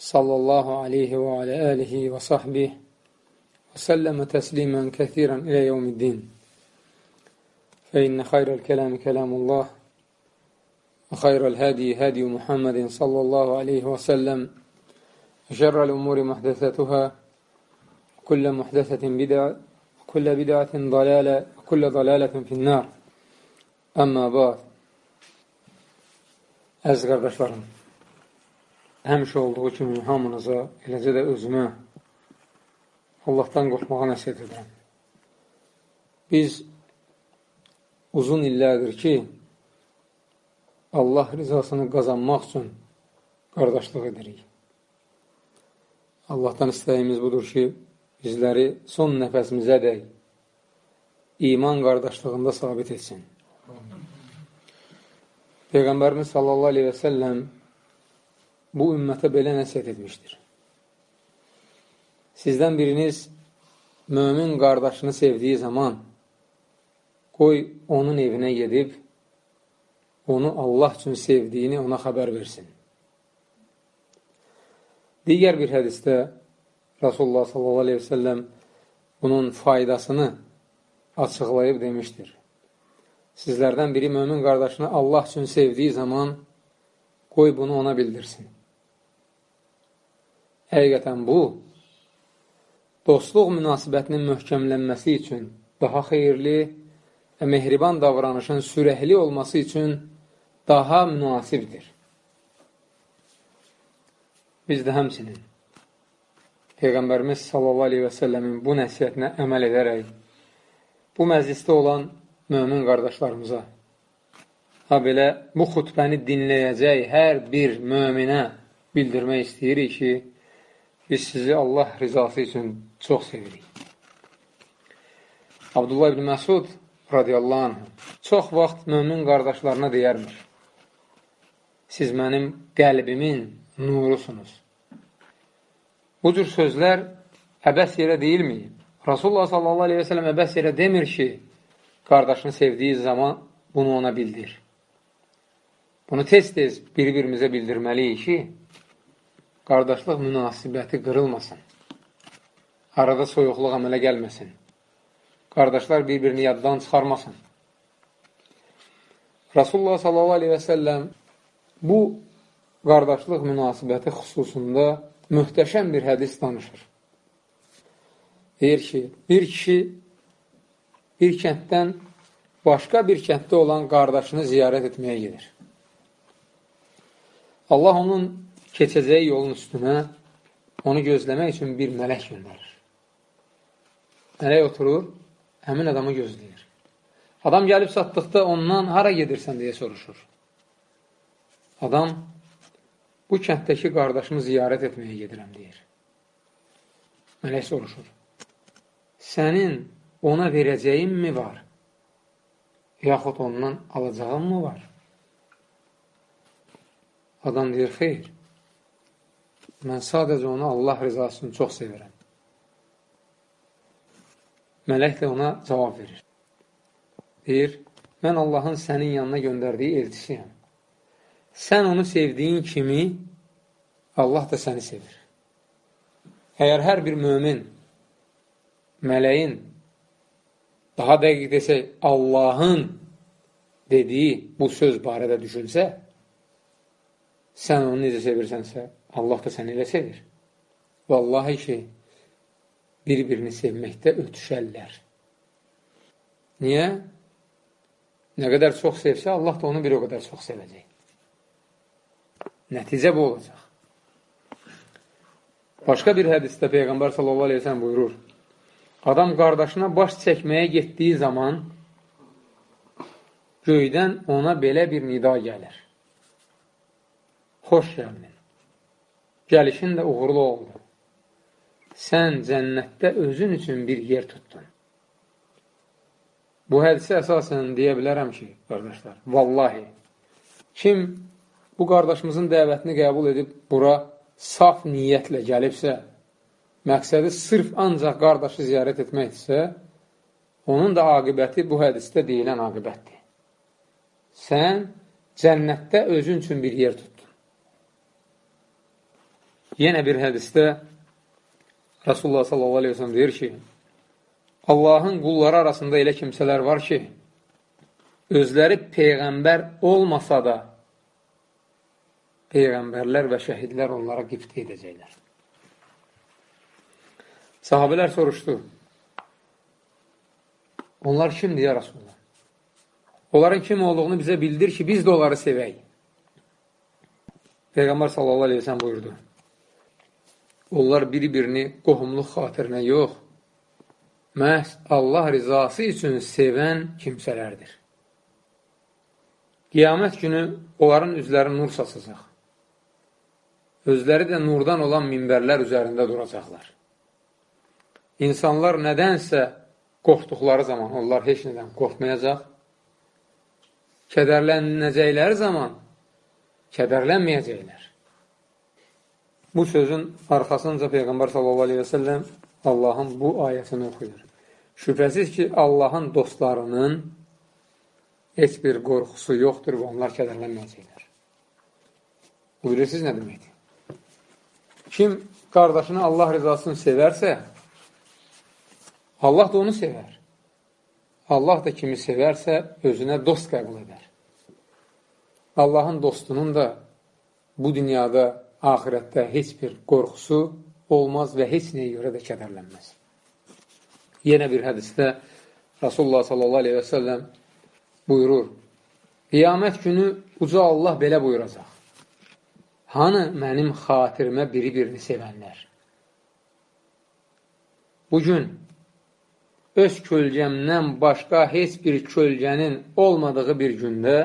صلى الله عليه وعلى آله وصحبه وسلم تسليما كثيرا إلى يوم الدين. فإن خير الكلام كلام الله وخير الهادي هادي محمد صلى الله عليه وسلم. وشر الأمور محدثاتها كل محدثة بدعة وكل بدعة ضلالة وكل ضلالة في النار. أما بعد Əziz qardaşlarım, həmişə olduğu kimi hamınıza, eləcə də özümə Allahdan qorxmağa nəsiyyət edirəm. Biz uzun illərdir ki, Allah rizasını qazanmaq üçün qardaşlıq edirik. Allahdan istəyimiz budur ki, bizləri son nəfəsimizə dək iman qardaşlığında sabit etsin. Peyğəmbərimiz sallallahu aleyhi və səlləm bu ümmətə belə nəsiyyət etmişdir. Sizdən biriniz mömin qardaşını sevdiyi zaman qoy onun evinə gedib onu Allah üçün sevdiyini ona xəbər versin. Digər bir hədisdə Rasulullah sallallahu aleyhi və səlləm bunun faydasını açıqlayıb demişdir. Sizlərdən biri mömin qardaşını Allah üçün sevdiyi zaman qoy bunu ona bildirsin. Həqiqətən bu, dostluq münasibətinin möhkəmlənməsi üçün daha xeyirli və mehriban davranışın sürəhli olması üçün daha münasibdir. Biz də həmsinin Peyğəmbərimiz sallallahu aleyhi və səlləmin bu nəsiyyətinə əməl edərək bu məclisdə olan mömin qardaşlarımıza ha belə bu xutbəni dinləyəcək hər bir möminə bildirmək istəyirik ki, biz sizi Allah rizası üçün çox sevirik. Abdullah ibn Məsud radiyallahu anh çox vaxt mömin qardaşlarına deyərmiş, siz mənim qəlbimin nurusunuz. Bu cür sözlər əbəs yerə deyilməyib. Rasulullah sallallahu aleyhi və sələm əbəs yerə demir ki, qardaşını sevdiyi zaman bunu ona bildir. Bunu tez-tez bir-birimizə bildirməliyik ki, qardaşlıq münasibəti qırılmasın. Arada soyuqluq əmələ gəlməsin. Qardaşlar bir-birini yaddan çıxarmasın. Rasulullah sallallahu aleyhi və səlləm bu qardaşlıq münasibəti xüsusunda möhtəşəm bir hədis danışır. Deyir ki, bir kişi bir kənddən başqa bir kənddə olan qardaşını ziyarət etməyə gedir. Allah onun keçəcəyi yolun üstünə onu gözləmək üçün bir mələk göndərir. Mələk oturur, həmin adamı gözləyir. Adam gəlib satdıqda ondan hara gedirsən deyə soruşur. Adam bu kənddəki qardaşımı ziyarət etməyə gedirəm deyir. Mələk soruşur. Sənin ona verəcəyim mi var? Yaxud ondan alacağım mı var? Adam deyir, xeyr. Mən sadəcə onu Allah rizasını çox sevirəm. Mələk də ona cavab verir. Deyir, mən Allahın sənin yanına göndərdiyi elçisiyəm. Sən onu sevdiyin kimi Allah da səni sevir. Əgər hər bir mömin mələyin daha dəqiq desək, Allahın dediyi bu söz barədə düşünsə, sən onu necə sevirsənsə, Allah da səni elə sevir. Vallahi ki, bir-birini sevməkdə ötüşərlər. Niyə? Nə qədər çox sevsə, Allah da onu bir o qədər çox sevəcək. Nəticə bu olacaq. Başqa bir hədisdə Peyğəmbər sallallahu aleyhi ve sellem buyurur, Adam qardaşına baş çəkməyə getdiyi zaman göydən ona belə bir nida gəlir. Xoş gəldin. Gəlişin də uğurlu oldu. sən cənnətdə özün üçün bir yer tutdun. Bu hədisi əsasən deyə bilərəm ki, qardaşlar, vallahi, kim bu qardaşımızın dəvətini qəbul edib bura saf niyyətlə gəlibsə, məqsədi sırf ancaq qardaşı ziyarət etməkdirsə, onun da aqibəti bu hədisdə deyilən aqibətdir. Sən cənnətdə özün üçün bir yer tutdun. Yenə bir hədisdə Rasulullah sallallahu aleyhi ve sellem deyir ki, Allahın qulları arasında elə kimsələr var ki, özləri peyğəmbər olmasa da, peyğəmbərlər və şəhidlər onlara qiftə edəcəklər. Sahabələr soruşdu, onlar kimdir ya Rasulullah? Onların kim olduğunu bizə bildir ki, biz də onları sevək. Peyğəmbər sallallahu aleyhi ve sellem buyurdu, onlar biri-birini qohumluq xatirinə yox, məhz Allah rizası üçün sevən kimsələrdir. Qiyamət günü onların üzləri nur saçacaq. Özləri də nurdan olan minbərlər üzərində duracaqlar. İnsanlar nədənsə qorxduqları zaman onlar heç nədən qorxmayacaq. Kədərlənəcəkləri zaman kədərlənməyəcəklər. Bu sözün arxasınca Peyğəmbər sallallahu aleyhi və səlləm Allahın bu ayəsini oxuyur. Şübhəsiz ki, Allahın dostlarının heç bir qorxusu yoxdur və onlar kədərlənməyəcəklər. Bu bilirsiniz nə deməkdir? Kim qardaşını Allah rizasını sevərsə, Allah da onu sevər. Allah da kimi sevərsə, özünə dost qəbul edər. Allahın dostunun da bu dünyada axirətdə heç bir qorxusu olmaz və heç nəyə görə də kədərlənməz. Yenə bir hədisdə Rasulullah sallallahu aleyhi və səlləm buyurur, Qiyamət günü uca Allah belə buyuracaq. Hanı mənim xatirimə biri-birini sevənlər? Bugün öz kölgəmdən başqa heç bir kölgənin olmadığı bir gündə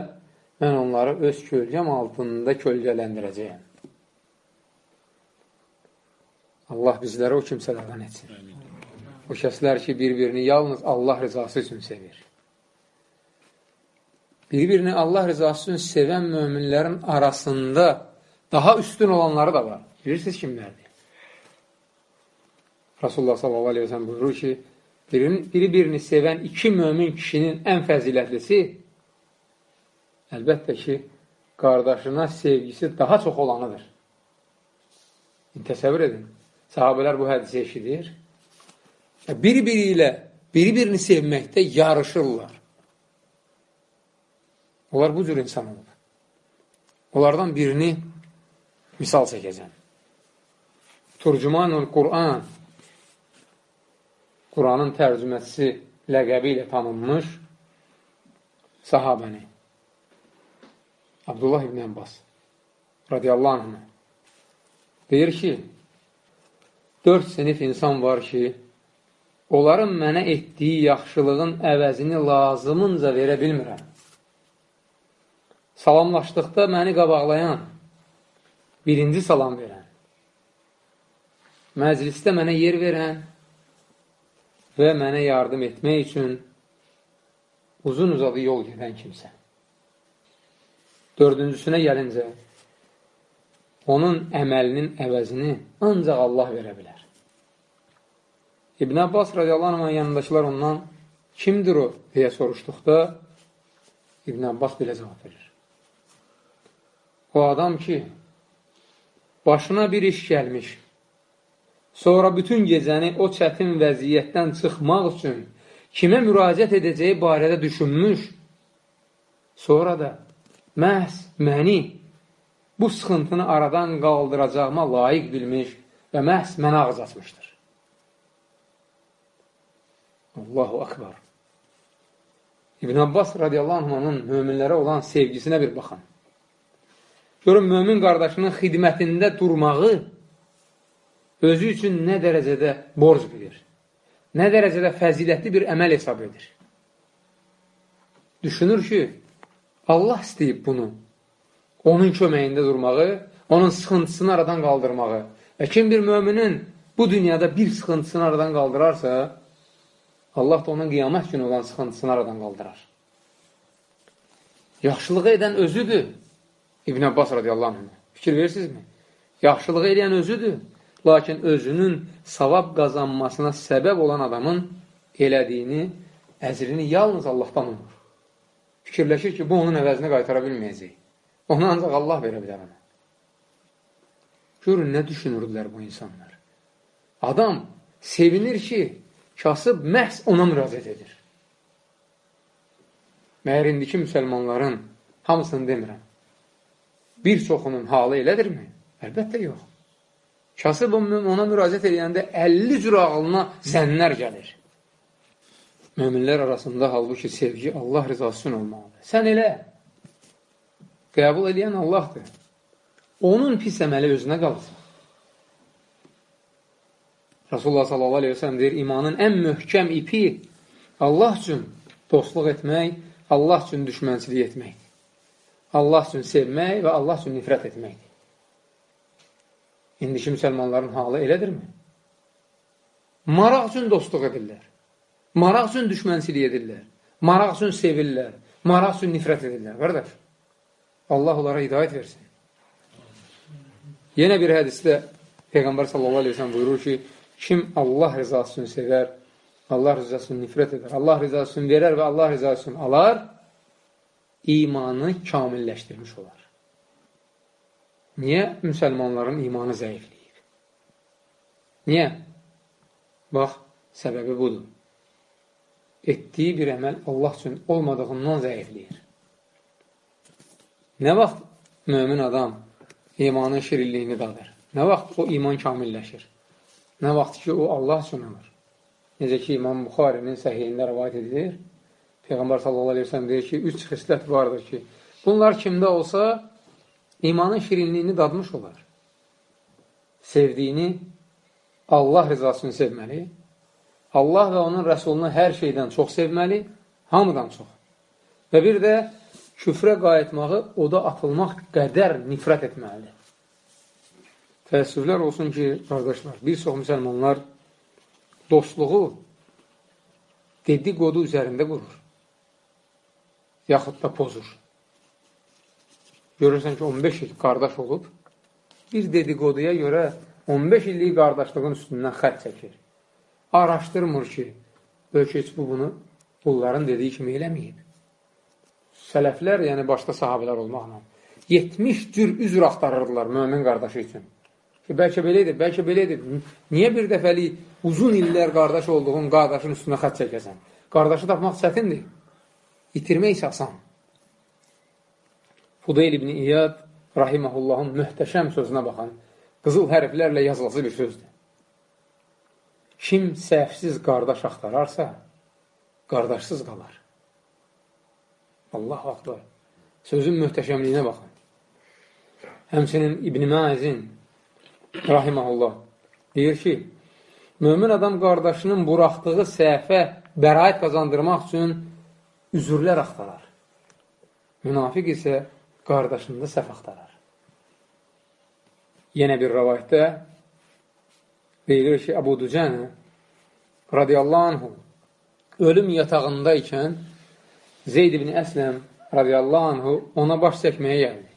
mən onları öz kölgəm altında kölgələndirəcəyəm. Allah bizləri o kimsələrdən etsin. O kəslər ki, bir-birini yalnız Allah rızası üçün sevir. Bir-birini Allah rızası üçün sevən möminlərin arasında daha üstün olanları da var. Bilirsiniz kimlərdir? Rasulullah sallallahu aleyhi ve sellem buyurur ki, biri-birini sevən iki mömin kişinin ən fəzilətlisi əlbəttə ki, qardaşına sevgisi daha çox olanıdır. Təsəvvür edin. Sahabələr bu hədisi eşidir. Biri-biri ilə biri-birini sevməkdə yarışırlar. Onlar bu cür insan olur. Onlardan birini misal çəkəcəm. Turcumanul Quran Quranın tərcüməçisi ləqəbi ilə tanınmış sahabəni Abdullah ibn Abbas radiyallahu anh deyir ki, dörd sinif insan var ki, onların mənə etdiyi yaxşılığın əvəzini lazımınca verə bilmirəm. Salamlaşdıqda məni qabaqlayan, birinci salam verən, məclisdə mənə yer verən və mənə yardım etmək üçün uzun-uzadı yol gedən kimsə. Dördüncüsünə gəlincə, onun əməlinin əvəzini ancaq Allah verə bilər. İbn Abbas radiyallahu anh yanındakılar ondan kimdir o deyə soruşduqda İbn Abbas belə cavab verir. O adam ki, başına bir iş gəlmiş, sonra bütün gecəni o çətin vəziyyətdən çıxmaq üçün kimə müraciət edəcəyi barədə düşünmüş, sonra da məhz məni bu sıxıntını aradan qaldıracağıma layiq bilmiş və məhz mənə ağız açmışdır. Allahu akbar. İbn Abbas radiyallahu anh'ın möminlərə olan sevgisinə bir baxın. Görün, mömin qardaşının xidmətində durmağı özü üçün nə dərəcədə borc bilir, nə dərəcədə fəzilətli bir əməl hesab edir. Düşünür ki, Allah istəyib bunu onun köməyində durmağı, onun sıxıntısını aradan qaldırmağı və kim bir möminin bu dünyada bir sıxıntısını aradan qaldırarsa, Allah da onun qiyamət günü olan sıxıntısını aradan qaldırar. Yaxşılığı edən özüdür. İbn Abbas radiyallahu anh. Fikir verirsinizmi? Yaxşılığı edən özüdür. Lakin özünün savab qazanmasına səbəb olan adamın elədiyini, əzrini yalnız Allahdan umur. Fikirləşir ki, bu onun əvəzini qaytara bilməyəcək. Onu ancaq Allah verə bilər ona. Görün, nə düşünürdülər bu insanlar. Adam sevinir ki, kasıb məhz ona müraciət edir. Məyər indiki müsəlmanların hamısını demirəm. Bir çoxunun halı elədirmi? Əlbəttə yox. Kasıb ona müraciət edəndə 50 cür ağlına zənlər gəlir. Möminlər arasında halbuki sevgi Allah rizası üçün olmalıdır. Sən elə qəbul edən Allahdır. Onun pis əməli özünə qalsın. Rasulullah sallallahu aleyhi ve sellem deyir, imanın ən möhkəm ipi Allah üçün dostluq etmək, Allah üçün düşmənçilik etməkdir. Allah üçün sevmək və Allah üçün nifrət etməkdir. İndiki müsəlmanların halı elədirmi? Maraq üçün dostluq edirlər. Maraq üçün düşmənçilik edirlər. Maraq üçün sevirlər. Maraq üçün nifrət edirlər. Qardaş, Allah onlara hidayət versin. Yenə bir hədisdə Peyğəmbər sallallahu aleyhi ve sellem buyurur ki, kim Allah rızası üçün sevər, Allah rızası üçün nifrət edər, Allah rızası üçün verər və Allah rızası üçün alar, imanı kamilləşdirmiş olar. Niyə müsəlmanların imanı zəifləyir? Niyə? Bax, səbəbi budur. Etdiyi bir əməl Allah üçün olmadığından zəifləyir. Nə vaxt mömin adam imanın şirinliyini dadır? Nə vaxt o iman kamilləşir? Nə vaxt ki, o Allah üçün olur? Necə ki, İmam Buxarinin səhiyində rəvayət edilir. Peyğəmbər sallallahu aleyhi ve sellem deyir ki, üç xislət vardır ki, bunlar kimdə olsa, imanın şirinliyini dadmış olar. Sevdiyini Allah rızasını sevməli, Allah və onun rəsulunu hər şeydən çox sevməli, hamıdan çox. Və bir də küfrə qayıtmağı, oda atılmaq qədər nifrət etməlidir. Təəssüflər olsun ki, qardaşlar, bir çox müsəlmanlar dostluğu dedikodu üzərində qurur. Yaxud da pozur. Görürsən ki, 15 il qardaş olub, bir dedikoduya görə 15 illik qardaşlığın üstündən xət çəkir. Araşdırmır ki, bölkə heç bu bunu bunların dediyi kimi eləməyib. Sələflər, yəni başda sahabələr olmaqla 70 cür üzr axtarırdılar mömin qardaşı üçün. Ki, bəlkə belədir, bəlkə belədir. Niyə bir dəfəlik uzun illər qardaş olduğun qardaşın üstünə xət çəkəsən? Qardaşı tapmaq çətindir. İtirmək isə asan. Fudayl ibn İyad rahiməhullahın möhtəşəm sözünə baxan, qızıl hərflərlə yazılısı bir sözdür. Kim səhvsiz qardaş axtararsa, qardaşsız qalar. Allah vaxtlar. Sözün möhtəşəmliyinə baxın. Həmçinin İbn-i Məzin rahiməhullah deyir ki, mömin adam qardaşının buraxdığı səhvə bəraət qazandırmaq üçün üzürlər axtarar. Münafiq isə qardaşında səhv axtarar. Yenə bir rəvayətdə deyilir ki, Əbu Dücənə radiyallahu anhu ölüm yatağında ikən Zeyd ibn Əsləm radiyallahu anhu ona baş çəkməyə gəldi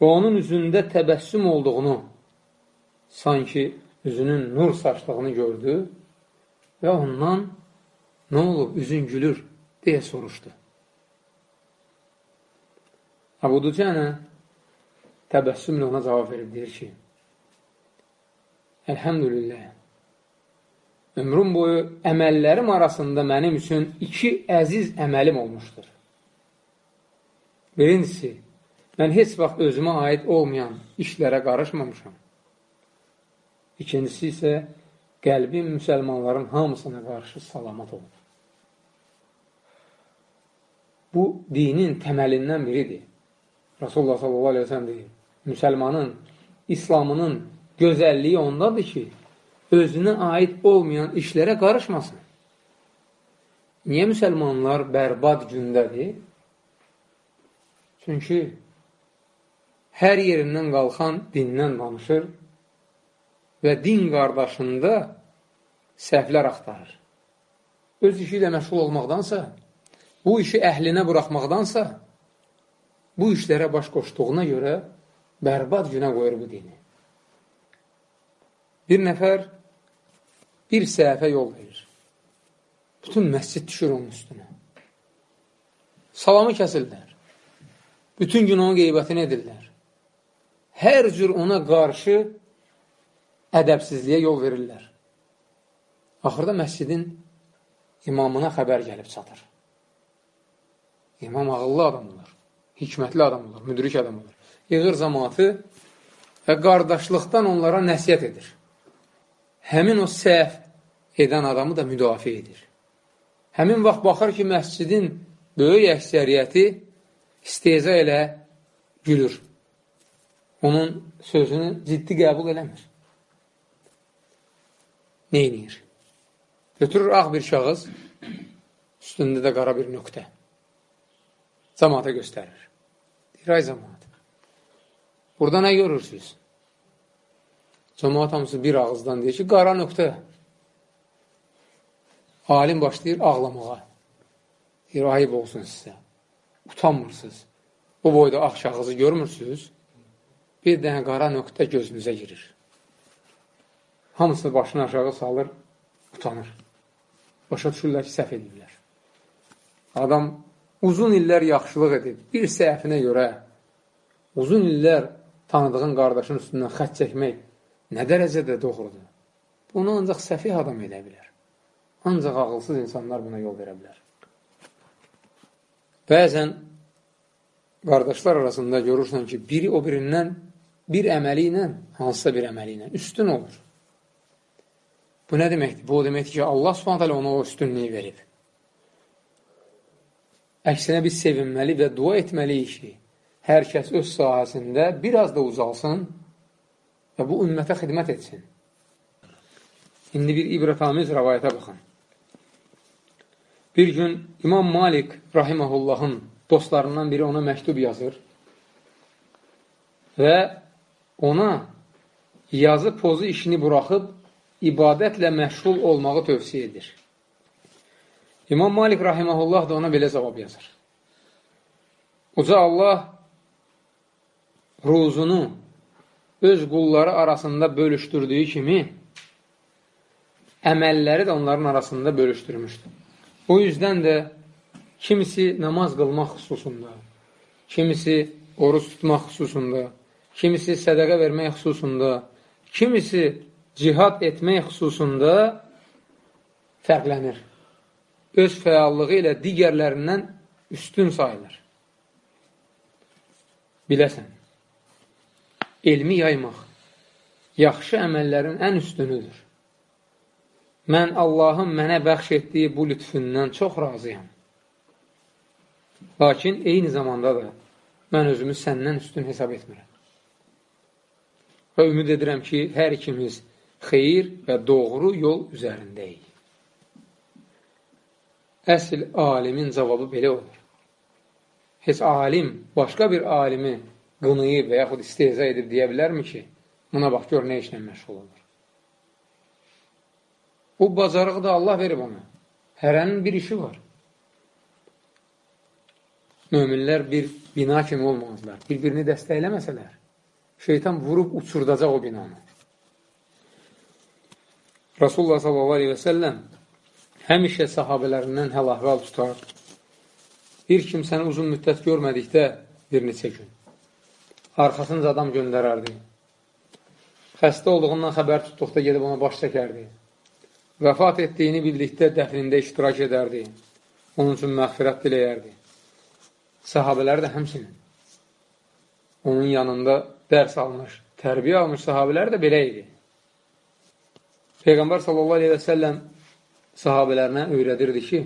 və onun üzündə təbəssüm olduğunu, sanki üzünün nur saçdığını gördü və ondan nə olub, üzün gülür, deyə soruşdu. Əbu Ducənə təbəssümlə ona cavab verib, deyir ki, Əlhəmdülillah, ömrüm boyu əməllərim arasında mənim üçün iki əziz əməlim olmuşdur. Birincisi, Mən heç vaxt özümə aid olmayan işlərə qarışmamışam. İkincisi isə qəlbim müsəlmanların hamısına qarşı salamat olub. Bu, dinin təməlindən biridir. Rasulullah sallallahu aleyhi ve sellem deyir, müsəlmanın, İslamının gözəlliyi ondadır ki, özünə aid olmayan işlərə qarışmasın. Niyə müsəlmanlar bərbad gündədir? Çünki hər yerindən qalxan dindən danışır, və din qardaşında səhvlər axtarır. Öz işi ilə məşğul olmaqdansa, bu işi əhlinə buraxmaqdansa, bu işlərə baş qoşduğuna görə bərbad günə qoyur bu dini. Bir nəfər bir səhəfə yol verir. Bütün məscid düşür onun üstünə. Salamı kəsirlər. Bütün gün onun qeybətini edirlər. Hər cür ona qarşı ədəbsizliyə yol verirlər. Axırda məscidin imamına xəbər gəlib çatır. İmam ağıllı adam olur, hikmətli adam olur, müdrik adam olur. Yığır zamanatı və qardaşlıqdan onlara nəsiyyət edir. Həmin o səhv edən adamı da müdafiə edir. Həmin vaxt baxır ki, məscidin böyük əksəriyyəti isteza ilə gülür. Onun sözünü ciddi qəbul eləmir. Neynir? Götürür ağ bir şahıs, üstündə də qara bir nöqtə. Cəmaata göstərir. Deyir, ay cəmaat. Burada nə görürsünüz? Cəmaat hamısı bir ağızdan deyir ki, qara nöqtə. Alim başlayır ağlamağa. Deyir, ayıb olsun sizə. Utanmırsınız. Bu boyda ağ şahızı görmürsünüz. Bir dənə qara nöqtə gözünüzə girir. Hamısı başını aşağı salır, utanır. Başa düşürlər ki, səhv edirlər. Adam uzun illər yaxşılıq edib, bir səhəfinə görə uzun illər tanıdığın qardaşın üstündən xət çəkmək nə dərəcədə doğrudur? Bunu ancaq səfih adam edə bilər. Ancaq ağılsız insanlar buna yol verə bilər. Bəzən qardaşlar arasında görürsən ki, biri o birindən bir əməli ilə, hansısa bir əməli ilə üstün olur. Bu nə deməkdir? Bu o deməkdir ki, Allah subhanət ona o üstünlüyü verib. Əksinə biz sevinməli və dua etməliyik ki, hər kəs öz sahəsində biraz da uzalsın və bu ümmətə xidmət etsin. İndi bir ibrətamiz rəvayətə baxın. Bir gün İmam Malik rahiməhullahın dostlarından biri ona məktub yazır və ona yazı pozu işini buraxıb ibadətlə məşğul olmağı tövsiyə edir. İmam Malik rahiməhullah da ona belə cavab yazır. Uca Allah ruzunu öz qulları arasında bölüşdürdüyü kimi əməlləri də onların arasında bölüşdürmüşdür. O yüzdən də kimisi namaz qılmaq xüsusunda, kimisi oruç tutmaq xüsusunda, kimisi sədəqə vermək xüsusunda, kimisi cihad etmək xüsusunda fərqlənir. Öz fəallığı ilə digərlərindən üstün sayılır. Biləsən, elmi yaymaq yaxşı əməllərin ən üstünüdür. Mən Allahın mənə bəxş etdiyi bu lütfündən çox razıyam. Lakin eyni zamanda da mən özümü səndən üstün hesab etmirəm. Və ümid edirəm ki, hər ikimiz xeyir və doğru yol üzərindəyik. Əsl alimin cavabı belə olur. Heç alim başqa bir alimi qınıyıb və yaxud istehza edib deyə bilərmi ki, buna bax, gör nə işlə məşğul olur. Bu bacarığı da Allah verib ona. Hərənin bir işi var. Möminlər bir bina kimi olmazlar. Bir-birini dəstəkləməsələr, şeytan vurub uçurdacaq o binanı. Rasulullah səlləm həmişə sahabələrindən həl-ahval tutar. Bir kim səni uzun müddət görmədikdə bir neçə gün. Arxasınca adam göndərərdi. Xəstə olduğundan xəbər tutduqda gedib ona baş çəkərdi vəfat etdiyini bildikdə dəfnində iştirak edərdi. Onun üçün məğfirət diləyərdi. Sahabələr də həmsinin. Onun yanında dərs almış, tərbiyə almış sahabələr də belə idi. Peyğəmbər sallallahu aleyhi və səlləm sahabələrinə öyrədirdi ki,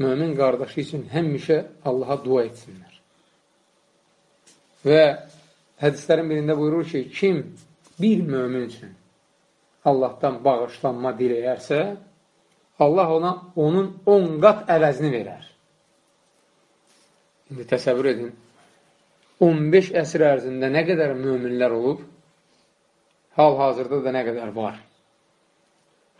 mömin qardaşı üçün həmişə Allaha dua etsinlər. Və hədislərin birində buyurur ki, kim bir mömin üçün Allahdan bağışlanma diləyərsə, Allah ona onun 10 qat əvəzini verər. İndi təsəvvür edin, 15 əsr ərzində nə qədər möminlər olub, hal-hazırda da nə qədər var.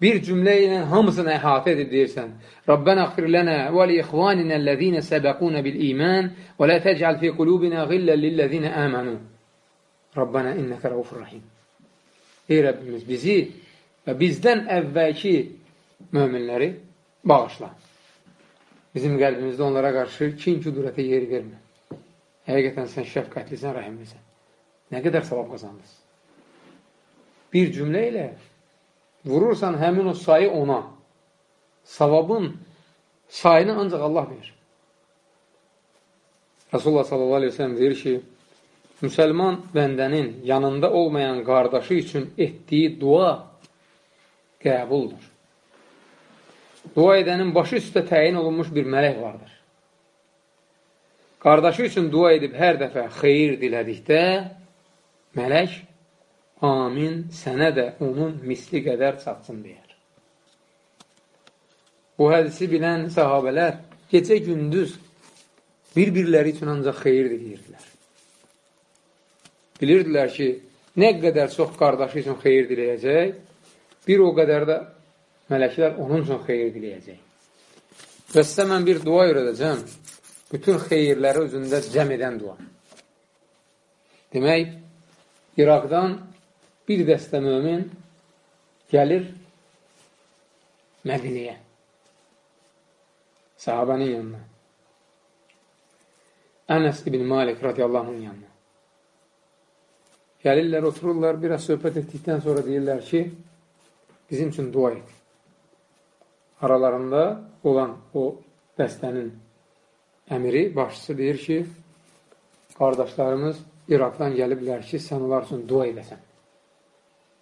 Bir cümlə ilə hamısını əhatə edib deyirsən. Rabbənə xfir lənə və li ixvaninə ləzinə səbəqunə bil iman və lə təcəl fi qulubinə qillə lilləzinə əmənu. Rabbənə innəkə rəufur rahim. Ey Rəbbimiz, bizi və bizdən əvvəlki möminləri bağışla. Bizim qəlbimizdə onlara qarşı kin küdurətə yer vermə. Həqiqətən sən şəfqətlisən, rəhimlisən. Nə qədər savab qazandınız? Bir cümlə ilə vurursan həmin o sayı ona. Savabın sayını ancaq Allah verir. Rasulullah sallallahu aleyhi ve sellem deyir ki, müsəlman bəndənin yanında olmayan qardaşı üçün etdiyi dua qəbuldur. Dua edənin başı üstə təyin olunmuş bir mələk vardır. Qardaşı üçün dua edib hər dəfə xeyir dilədikdə, mələk amin, sənə də onun misli qədər çatsın deyər. Bu hədisi bilən sahabələr gecə gündüz bir-birləri üçün ancaq xeyir diləyirdilər. Bilirdilər ki, nə qədər çox qardaşı üçün xeyir diləyəcək, bir o qədər də mələklər onun üçün xeyir diləyəcək. Və sizə mən bir dua öyrədəcəm, bütün xeyirləri özündə cəm edən dua. Demək, İraqdan bir dəstə mömin gəlir Mədiniyə. Sahabənin yanına. Ənəs ibn Malik radiyallahu anh yanına. Gəlirlər, otururlar, biraz söhbət etdikdən sonra deyirlər ki, bizim üçün dua et. Aralarında olan o dəstənin əmiri, başçısı deyir ki, qardaşlarımız İraqdan gəliblər ki, sən onlar üçün dua edəsən.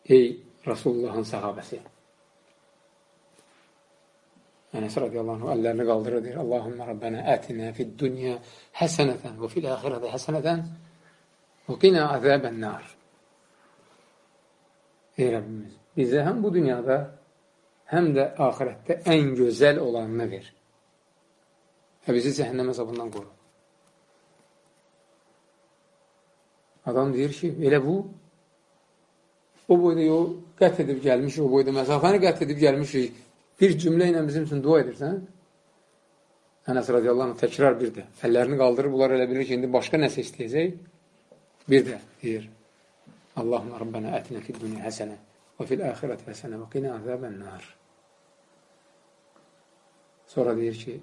Ey Rasulullahın sahabəsi. Ənəs radiyallahu əllərini qaldırır, deyir, Allahümmə Rabbənə ətinə fid dünya həsənətən və fil əxirədə həsənətən və qinə əzəbən nar. Ey Rəbbimiz, bizə həm bu dünyada, həm də ahirətdə ən gözəl olanını ver. Və bizi cəhənnəm əzabından qoru. Adam deyir ki, elə bu o boyda yol qət edib gəlmişik, o boyda məsafəni qət edib gəlmişik, bir cümlə ilə bizim üçün dua edirsən, Ənəs radiyallahu anh təkrar bir də, əllərini qaldırır, bunlar elə bilir ki, indi başqa nəsə istəyəcək, bir də deyir, Allahümə Rabbənə ətinə fid dünya həsənə və fil əxirət həsənə və qinə əzəbən nar. Sonra deyir ki,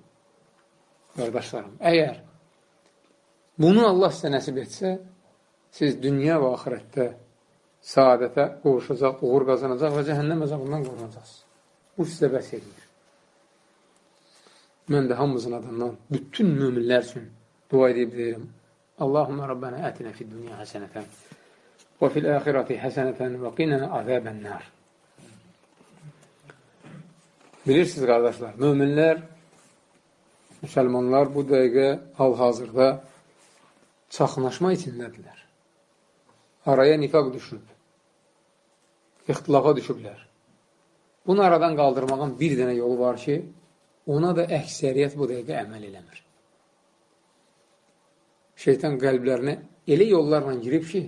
qardaşlarım, əgər bunu Allah sizə nəsib etsə, siz dünya və axirətdə saadətə qovuşacaq, uğur qazanacaq və cəhənnəm əzabından qorunacaqsınız. Bu sizə bəs edir. Mən də hamımızın adından bütün müminlər üçün dua edib deyirəm. Allahümə Rabbənə ətinə fid dünya həsənətən və fil əxirəti həsənətən və qinə əzəbən nər. Bilirsiniz, qardaşlar, müminlər, müsəlmanlar bu dəqiqə hal-hazırda çaxnaşma içindədirlər. Araya nifaq düşüb ixtilafa düşüblər. Bunu aradan qaldırmağın bir dənə yolu var ki, ona da əksəriyyət bu dəqiqə əməl eləmir. Şeytan qəlblərinə elə yollarla girib ki,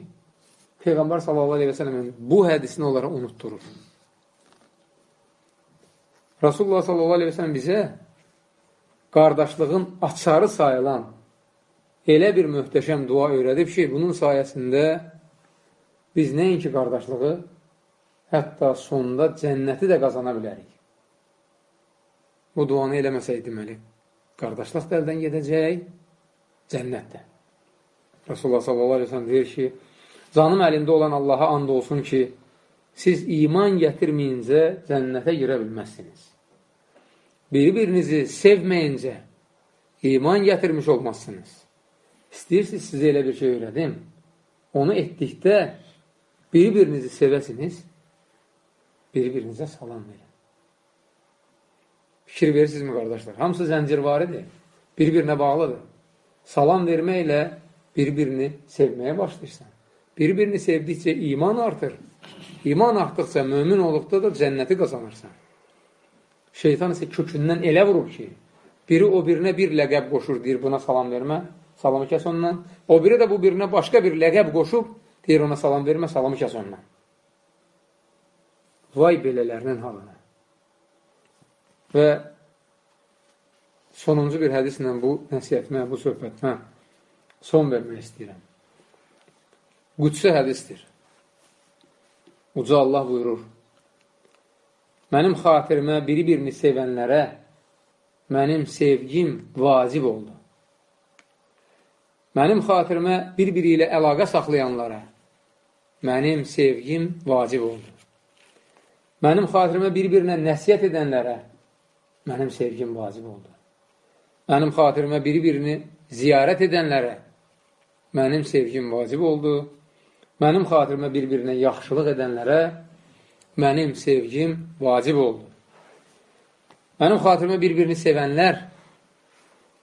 Peyğəmbər sələmin bu hədisini onlara unutturur. Rasulullah sələm bizə qardaşlığın açarı sayılan elə bir möhtəşəm dua öyrədib ki, bunun sayəsində biz nəinki qardaşlığı, hətta sonda cənnəti də qazana bilərik. Bu duanı eləməsək deməli, qardaşlıq da əldən gedəcək, cənnətdə. Rasulullah s.a.v. deyir ki, canım əlində olan Allaha and olsun ki, siz iman gətirməyincə cənnətə girə bilməzsiniz. Bir-birinizi sevməyincə iman gətirmiş olmazsınız. İstəyirsiniz sizə elə bir şey öyrədim. Onu etdikdə bir-birinizi sevəsiniz, bir-birinizə salam verin. Fikir verirsinizmi, qardaşlar? Hamısı zəncirvaridir, bir-birinə bağlıdır. Salam verməklə bir-birini sevməyə başlayırsan. Bir-birini sevdikcə iman artır. İman artdıqca, mömin olduqda da cənnəti qazanırsan. Şeytan isə kökündən elə vurur ki, biri o birinə bir ləqəb qoşur, deyir buna salam vermə, salamı kəs ondan. O biri də bu birinə başqa bir ləqəb qoşub, deyir ona salam vermə, salamı kəs ondan. vay belələrinin halına. Və sonuncu bir hədislə bu nəsiyyətmə, bu söhbətmə son vermək istəyirəm. Qudsi hədisdir. Uca Allah buyurur, Mənim xatirimə biri-birini sevənlərə mənim sevgim vacib oldu. Mənim xatirimə bir-biri ilə əlaqə saxlayanlara mənim sevgim vacib oldu. Mənim xatirimə bir-birinə nəsiyyət edənlərə mənim sevgim vacib oldu. Mənim xatirimə biri-birini ziyarət edənlərə mənim sevgim vacib oldu. Mənim xatirimə bir-birinə yaxşılıq edənlərə mənim sevgim vacib oldu. Mənim xatirimə bir-birini sevənlər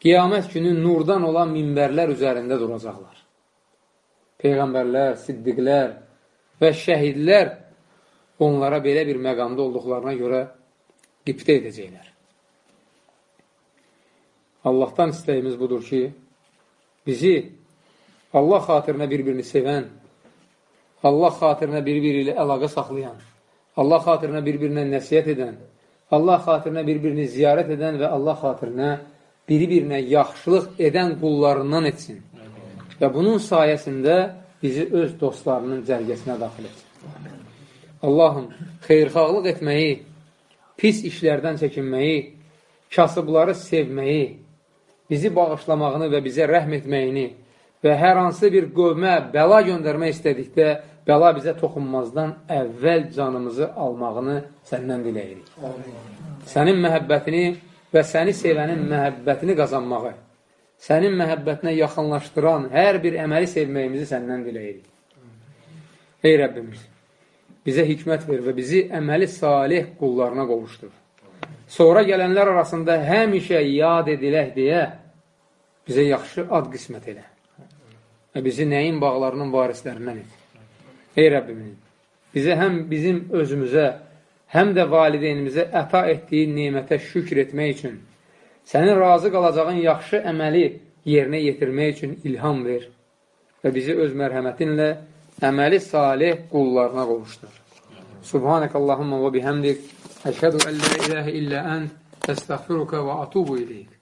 qiyamət günü nurdan olan minbərlər üzərində duracaqlar. Peyğəmbərlər, siddiqlər və şəhidlər onlara belə bir məqamda olduqlarına görə qiptə edəcəklər. Allahdan istəyimiz budur ki, bizi Allah xatirinə bir-birini sevən, Allah xatirinə bir-biri ilə əlaqə saxlayan, Allah xatirinə bir-birinə nəsiyyət edən, Allah xatirinə bir-birini ziyarət edən və Allah xatirinə biri-birinə yaxşılıq edən qullarından etsin. Və bunun sayəsində bizi öz dostlarının cərgəsinə daxil etsin. Allahım, xeyrxalıq etməyi, pis işlərdən çəkinməyi, kasıbları sevməyi, bizi bağışlamağını və bizə rəhm etməyini və hər hansı bir qövmə bəla göndərmək istədikdə bəla bizə toxunmazdan əvvəl canımızı almağını səndən diləyirik. Sənin məhəbbətini və səni sevənin məhəbbətini qazanmağı, sənin məhəbbətinə yaxınlaşdıran hər bir əməli sevməyimizi səndən diləyirik. Ey Rəbbimiz, bizə hikmət ver və bizi əməli salih qullarına qovuşdur. Sonra gələnlər arasında həmişə yad edilək deyə bizə yaxşı ad qismət elə və bizi nəyin bağlarının varislərindən et. Ey Rəbbimiz, bizə həm bizim özümüzə, həm də valideynimizə əta etdiyin nemətə şükr etmək üçün, sənin razı qalacağın yaxşı əməli yerinə yetirmək üçün ilham ver və bizi öz mərhəmətinlə əməli salih qullarına qovuşdur. Subhanək Allahumma və bihəmdik, əşhədu əllə iləhə illə ən, əstəxfiruka və atubu iləyik.